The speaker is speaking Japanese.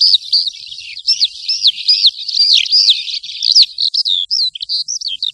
ハハハハ!